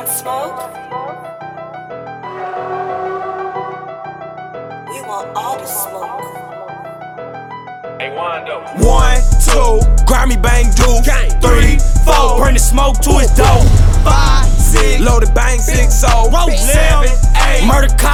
want smoke? We want all the smoke. Hey, Wando. One, two, Grammy bang do. Three, four, bring the smoke to his dough. Five, six, loaded bang six, oh, so. Seven, eight, murder caught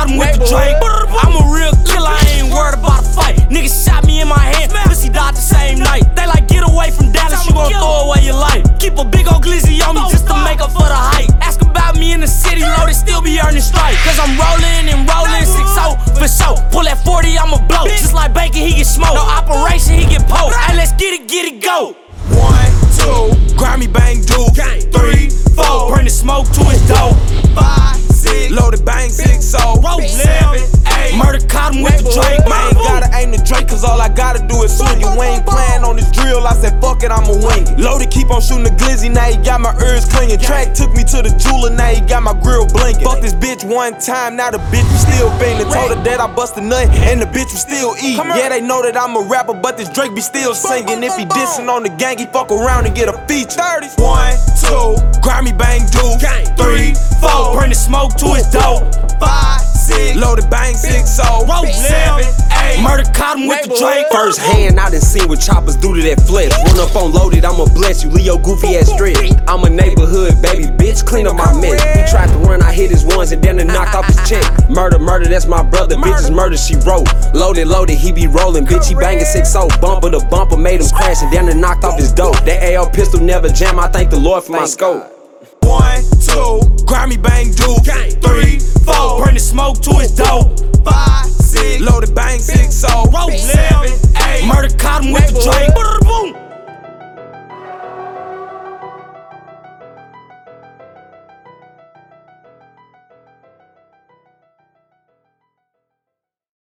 six, so. Seven, eight, murder caught him with the Draco. Man, ain't gotta aim the Draco, cause all I gotta do is swing it. We ain't playing on this drill, I said, fuck it, I'ma wing it. Loaded, keep on shooting the glizzy, now he got my ears clinging. Track took me to the jeweler, now he got my grill blinking. Fuck this bitch one time, now the bitch was still fiending. Told her that I bust a nut, and the bitch was still eating. Yeah, they know that I'm a rapper, but this Draco be still singing. If he dissing on the gang, he fuck around and get a feature. One, two, Grammy bang do. Three, four, bring the smoke to his dough. Five, loaded bang six, oh so. Seven, eight, murder caught him with the Draco. First hand, I done seen what choppers do to that flesh. Run up on loaded, I'ma bless you. Leo goofy ass stretch. I'm a neighborhood baby, bitch. Clean up my mess. He tried to run, I hit his ones and then I knocked off his check. Murder, murder, that's my brother. Bitches murder, she wrote. Loaded, loaded, he be rolling. Bitch, he banging 6 0 Bumper to bumper, made him crash and then I knocked off his dope. That AR pistol never jam. I thank the Lord for my scope. One, two, Grammy with the. Boom.